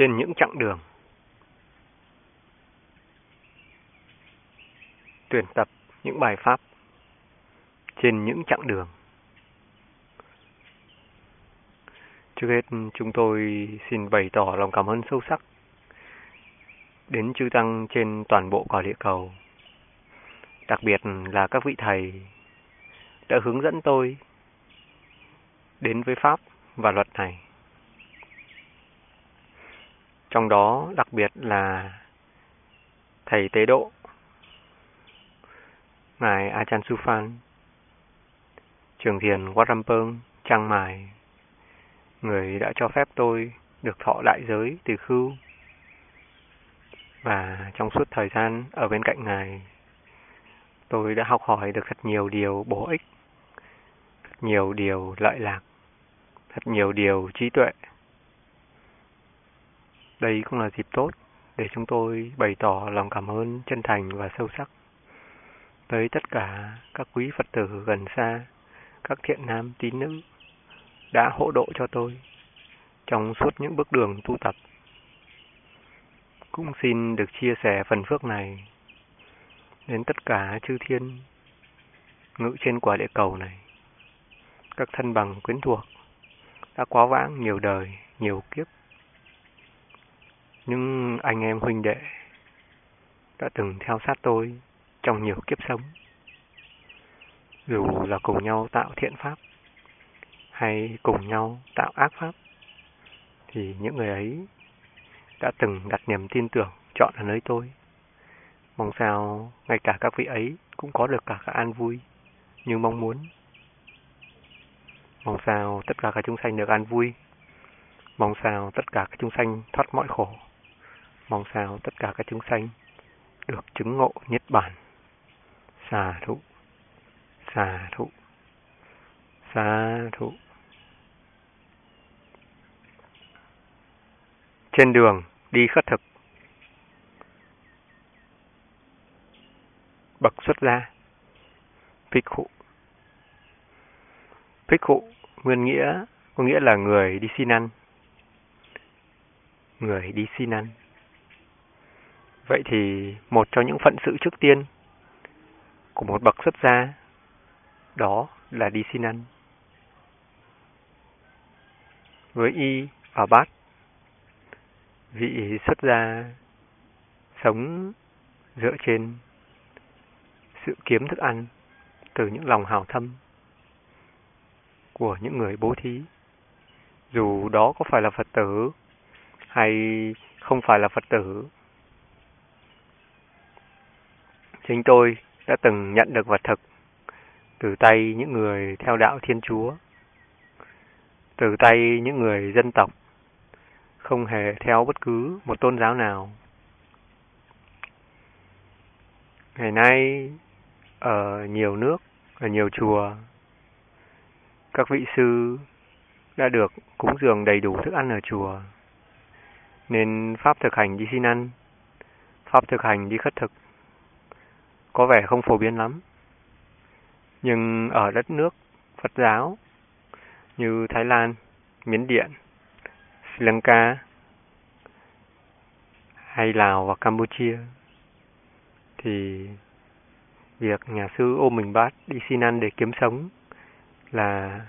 trên những chặng đường. Tuyển tập những bài pháp trên những chặng đường. Trước hết, chúng tôi xin bày tỏ lòng cảm ơn sâu sắc đến chư Tăng trên toàn bộ quả địa cầu. Đặc biệt là các vị thầy đã hướng dẫn tôi đến với Pháp và luật này. Trong đó đặc biệt là thầy tế độ, Ngài Achan Sufan Trường thiền Wat Trang Mài Người đã cho phép tôi được thọ đại giới từ khưu. Và trong suốt thời gian ở bên cạnh Ngài, tôi đã học hỏi được thật nhiều điều bổ ích, thật nhiều điều lợi lạc, thật nhiều điều trí tuệ đây cũng là dịp tốt để chúng tôi bày tỏ lòng cảm ơn chân thành và sâu sắc tới tất cả các quý Phật tử gần xa, các thiện nam tín nữ đã hỗ độ cho tôi trong suốt những bước đường tu tập. Cũng xin được chia sẻ phần phước này đến tất cả chư thiên ngự trên quả địa cầu này, các thân bằng quyến thuộc đã quá vãng nhiều đời, nhiều kiếp những anh em huynh đệ đã từng theo sát tôi trong nhiều kiếp sống. Dù là cùng nhau tạo thiện pháp hay cùng nhau tạo ác pháp, thì những người ấy đã từng đặt niềm tin tưởng chọn ở nơi tôi. Mong sao ngay cả các vị ấy cũng có được cả các an vui như mong muốn. Mong sao tất cả các chúng sanh được an vui. Mong sao tất cả các chúng sanh thoát mọi khổ. Mong sao tất cả các chúng sanh được chứng ngộ nhất bản. Xà thụ, xà thụ, xà thụ. Trên đường đi khất thực. Bậc xuất gia. Phích khụ. Phích khụ nguyên nghĩa có nghĩa là người đi xin ăn. Người đi xin ăn. Vậy thì một trong những phận sự trước tiên của một bậc xuất gia đó là đi xin ăn. Với y và bát, vị xuất gia sống dựa trên sự kiếm thức ăn từ những lòng hào thâm của những người bố thí. Dù đó có phải là Phật tử hay không phải là Phật tử Chính tôi đã từng nhận được vật thực từ tay những người theo đạo Thiên Chúa, từ tay những người dân tộc, không hề theo bất cứ một tôn giáo nào. Ngày nay, ở nhiều nước, ở nhiều chùa, các vị sư đã được cúng dường đầy đủ thức ăn ở chùa, nên pháp thực hành đi xin ăn, pháp thực hành đi khất thực có vẻ không phổ biến lắm. Nhưng ở đất nước Phật giáo như Thái Lan, Miến Điện, Sri Lanka hay Lào và Campuchia thì việc nhà sư ôm mình bát đi xin ăn để kiếm sống là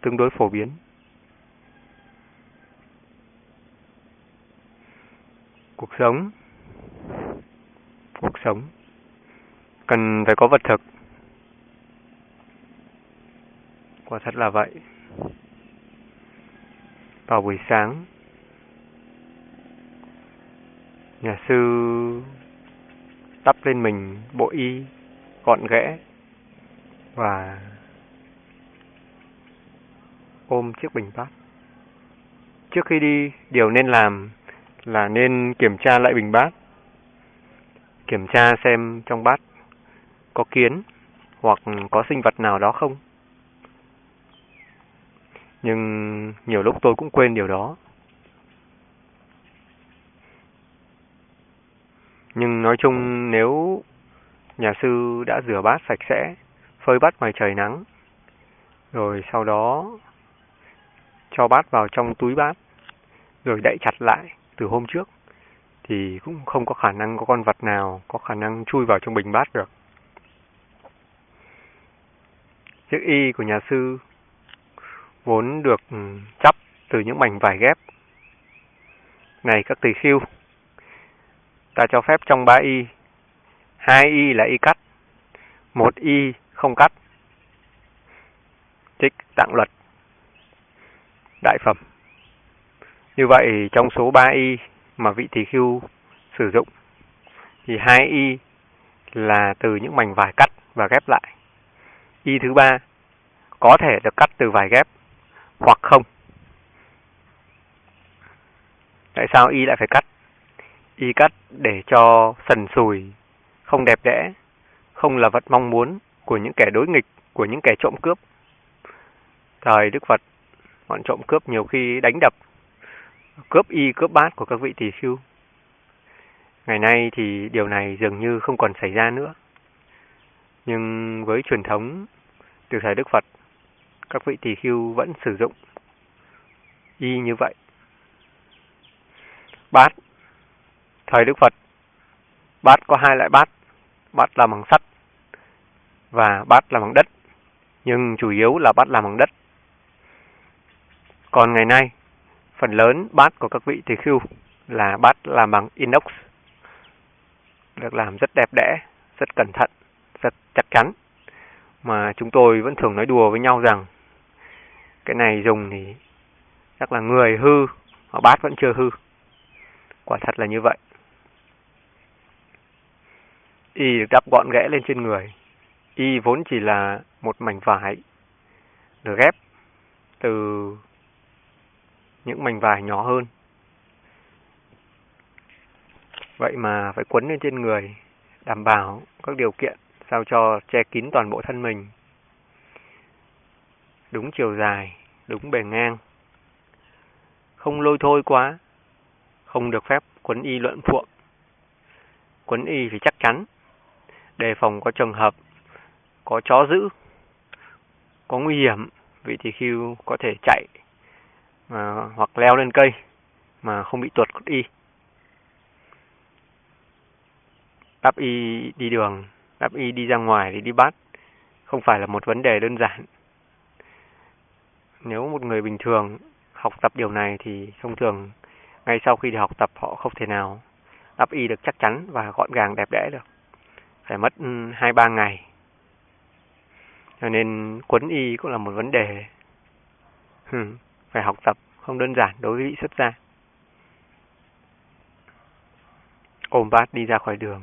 tương đối phổ biến. Cuộc sống Cuộc sống cần phải có vật thực. Quả thật là vậy. Vào buổi sáng, nhà sư đắp lên mình bộ y gọn ghẽ và ôm chiếc bình bát. Trước khi đi, điều nên làm là nên kiểm tra lại bình bát. Kiểm tra xem trong bát có kiến hoặc có sinh vật nào đó không. Nhưng nhiều lúc tôi cũng quên điều đó. Nhưng nói chung nếu nhà sư đã rửa bát sạch sẽ, phơi bát ngoài trời nắng, rồi sau đó cho bát vào trong túi bát, rồi đậy chặt lại từ hôm trước thì cũng không có khả năng có con vật nào có khả năng chui vào trong bình bát được. Chiếc y của nhà sư vốn được chấp chắp từ những mảnh vải ghép. Này các tỳ khưu, ta cho phép trong ba y, hai y là y cắt, một y không cắt. Trích tạng luật đại phẩm. Như vậy trong số 3 y mà vị tỳ khưu sử dụng thì hai y là từ những mảnh vải cắt và ghép lại. Y thứ ba có thể được cắt từ vài ghép hoặc không. Tại sao y lại phải cắt? Y cắt để cho sần sùi, không đẹp đẽ, không là vật mong muốn của những kẻ đối nghịch, của những kẻ trộm cướp. Thời Đức Phật, bọn trộm cướp nhiều khi đánh đập, cướp y cướp bát của các vị tỳ khưu. Ngày nay thì điều này dường như không còn xảy ra nữa. Nhưng với truyền thống từ thời Đức Phật, các vị tỳ khưu vẫn sử dụng y như vậy. Bát Thời Đức Phật, bát có hai loại bát, bát làm bằng sắt và bát làm bằng đất, nhưng chủ yếu là bát làm bằng đất. Còn ngày nay, phần lớn bát của các vị tỳ khưu là bát làm bằng inox, được làm rất đẹp đẽ, rất cẩn thận, rất chắc chắn. Mà chúng tôi vẫn thường nói đùa với nhau rằng cái này dùng thì chắc là người hư, mà bát vẫn chưa hư. Quả thật là như vậy. Y được đắp gọn ghẽ lên trên người. Y vốn chỉ là một mảnh vải được ghép từ những mảnh vải nhỏ hơn. Vậy mà phải quấn lên trên người, đảm bảo các điều kiện sao cho che kín toàn bộ thân mình. Đúng chiều dài, đúng bề ngang. Không lôi thôi quá, không được phép quấn y luận phuộng. Quấn y phải chắc chắn, đề phòng có trường hợp có chó giữ, có nguy hiểm, vị thì khiêu có thể chạy mà, hoặc leo lên cây mà không bị tuột y. Đáp y đi đường, đắp y đi ra ngoài thì đi bắt, không phải là một vấn đề đơn giản. Nếu một người bình thường học tập điều này thì thông thường ngay sau khi học tập họ không thể nào đắp y được chắc chắn và gọn gàng đẹp đẽ được. Phải mất ừ, hai ba ngày. Cho nên quấn y cũng là một vấn đề phải học tập không đơn giản đối với vị xuất gia. Ôm bát đi ra khỏi đường.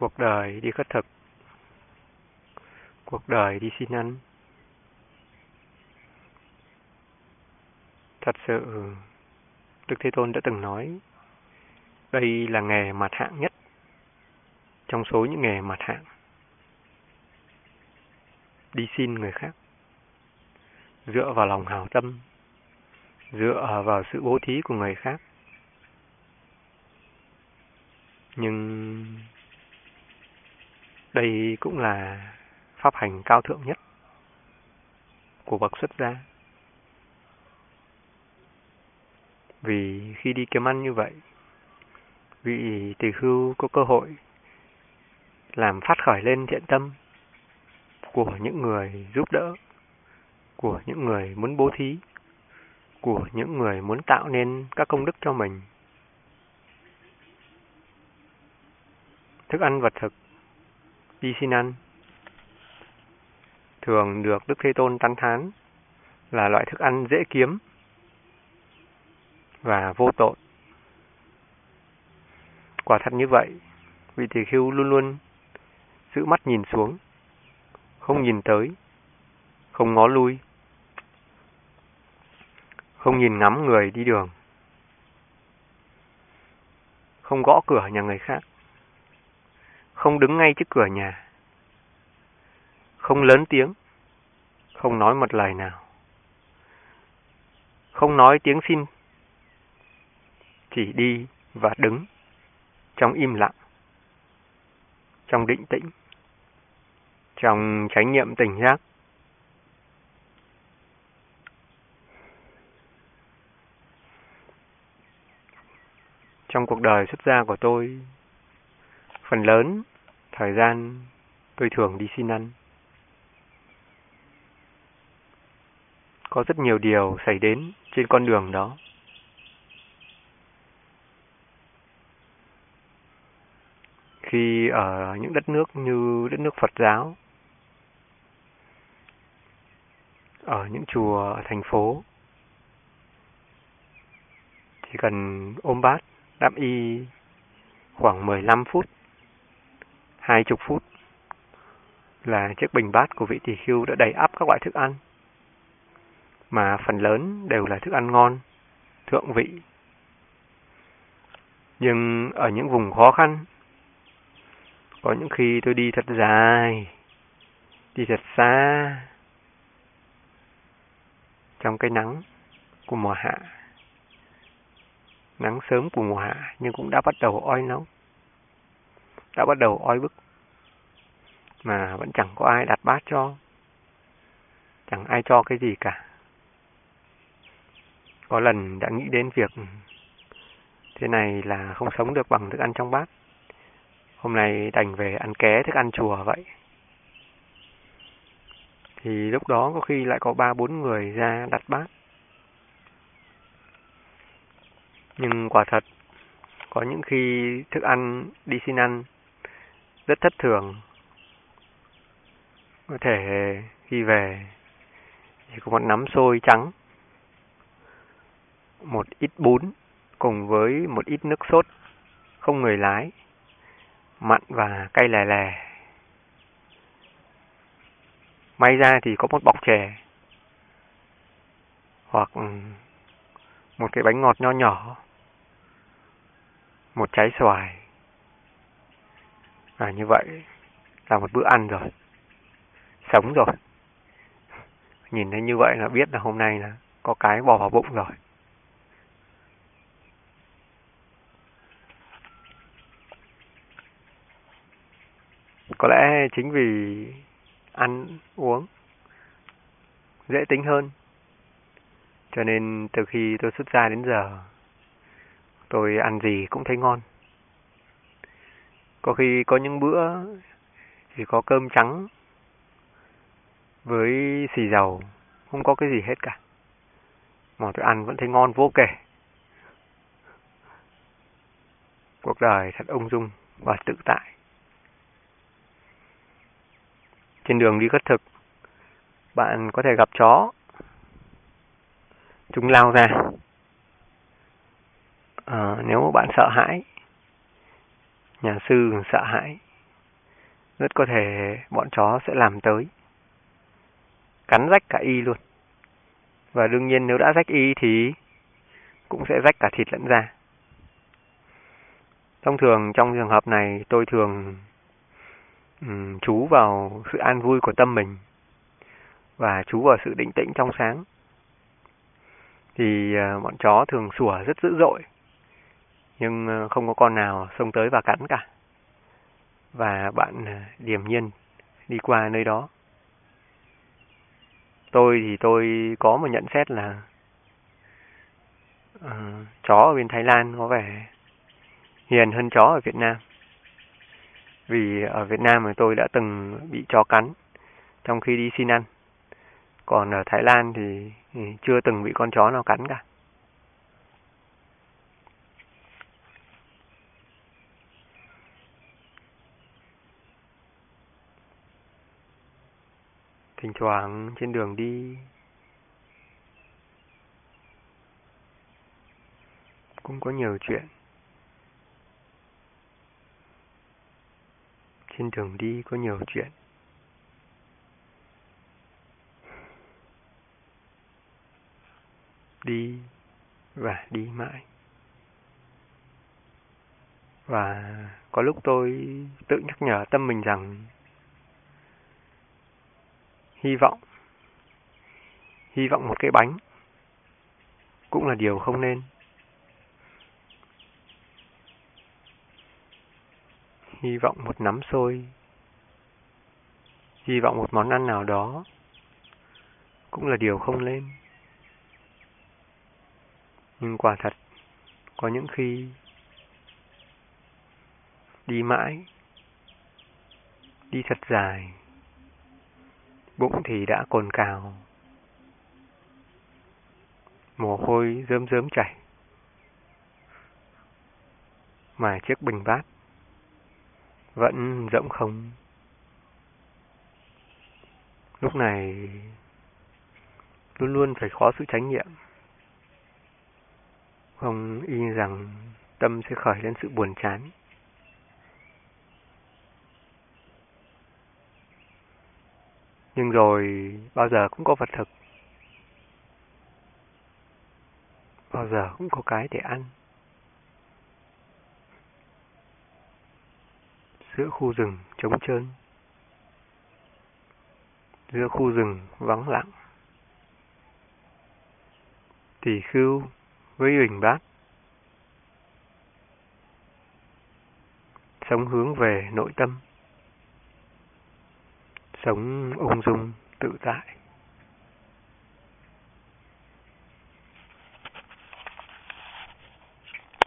Cuộc đời đi khất thực. Cuộc đời đi xin ăn. Thật sự, Đức Thế Tôn đã từng nói, đây là nghề mặt hạng nhất trong số những nghề mặt hạng. Đi xin người khác dựa vào lòng hào tâm, dựa vào sự bố thí của người khác. Nhưng đây cũng là pháp hành cao thượng nhất của bậc xuất gia. Vì khi đi kiếm ăn như vậy, vị tỳ khưu có cơ hội làm phát khởi lên thiện tâm của những người giúp đỡ của những người muốn bố thí, của những người muốn tạo nên các công đức cho mình. Thức ăn vật thực, đi xin ăn, thường được Đức Thế Tôn tán thán là loại thức ăn dễ kiếm và vô tội. Quả thật như vậy, vị tỳ khưu luôn luôn giữ mắt nhìn xuống, không nhìn tới, không ngó lui, không nhìn ngắm người đi đường, không gõ cửa nhà người khác, không đứng ngay trước cửa nhà, không lớn tiếng, không nói một lời nào, không nói tiếng xin, chỉ đi và đứng trong im lặng, trong định tĩnh, trong chánh niệm tỉnh giác. Trong cuộc đời xuất gia của tôi, phần lớn thời gian tôi thường đi xin ăn. Có rất nhiều điều xảy đến trên con đường đó. Khi ở những đất nước như đất nước Phật giáo, ở những chùa ở thành phố, chỉ cần ôm bát đáp y khoảng 15 phút, 20 phút là chiếc bình bát của vị tỷ khưu đã đầy ắp các loại thức ăn, mà phần lớn đều là thức ăn ngon, thượng vị. Nhưng ở những vùng khó khăn, có những khi tôi đi thật dài, đi thật xa, trong cái nắng của mùa hạ nắng sớm của mùa hạ nhưng cũng đã bắt đầu oi nóng. Đã bắt đầu oi bức. Mà vẫn chẳng có ai đặt bát cho. Chẳng ai cho cái gì cả. Có lần đã nghĩ đến việc thế này là không sống được bằng thức ăn trong bát. Hôm nay đành về ăn ké thức ăn chùa vậy. Thì lúc đó có khi lại có ba bốn người ra đặt bát. Nhưng quả thật, có những khi thức ăn đi xin ăn rất thất thường. Có thể khi về chỉ có một nắm xôi trắng, một ít bún cùng với một ít nước sốt không người lái, mặn và cay lè lè. May ra thì có một bọc chè hoặc một cái bánh ngọt nho nhỏ một trái xoài. À, như vậy là một bữa ăn rồi. Sống rồi. Nhìn thấy như vậy là biết là hôm nay là có cái bỏ vào bụng rồi. Có lẽ chính vì ăn uống dễ tính hơn. Cho nên từ khi tôi xuất gia đến giờ Tôi ăn gì cũng thấy ngon. Có khi có những bữa chỉ có cơm trắng với xì dầu, không có cái gì hết cả. Mà tôi ăn vẫn thấy ngon vô kể. Cuộc đời thật ung dung và tự tại. Trên đường đi khất thực, bạn có thể gặp chó. Chúng lao ra, à, nếu bạn sợ hãi nhà sư sợ hãi. Rất có thể bọn chó sẽ làm tới. Cắn rách cả y luôn. Và đương nhiên nếu đã rách y thì cũng sẽ rách cả thịt lẫn da. Thông thường trong trường hợp này tôi thường um, chú vào sự an vui của tâm mình và chú vào sự định tĩnh trong sáng. Thì uh, bọn chó thường sủa rất dữ dội nhưng ờ, không có con nào xông tới và cắn cả. Và bạn ờ, điềm nhiên đi qua nơi đó. Tôi thì tôi có một nhận xét là uh, chó ở bên Thái Lan có vẻ hiền hơn chó ở Việt Nam. Vì ở Việt Nam thì tôi đã từng bị chó cắn trong khi đi xin ăn. Còn ở Thái Lan thì ừ, chưa từng bị con chó nào cắn cả. Thỉnh thoảng trên đường đi cũng có nhiều chuyện. Trên đường đi có nhiều chuyện. Đi và đi mãi. Và có lúc tôi tự nhắc nhở tâm mình rằng hy vọng. Hy vọng một cái bánh cũng là điều không nên. Hy vọng một nắm xôi hy vọng một món ăn nào đó cũng là điều không nên. Nhưng quả thật có những khi đi mãi, đi thật dài, bụng thì đã cồn cào, mồ hôi rớm rớm chảy. Mà chiếc bình bát vẫn rỗng không. Lúc này luôn luôn phải khó sự tránh nghiệm, Không y rằng tâm sẽ khởi lên sự buồn chán. Nhưng rồi, bao giờ cũng có vật thực. Bao giờ cũng có cái để ăn. Giữa khu rừng trống trơn. Giữa khu rừng vắng lặng. Tỷ khưu với huỳnh bát. Sống hướng về nội tâm. Sống ung dung tự tại.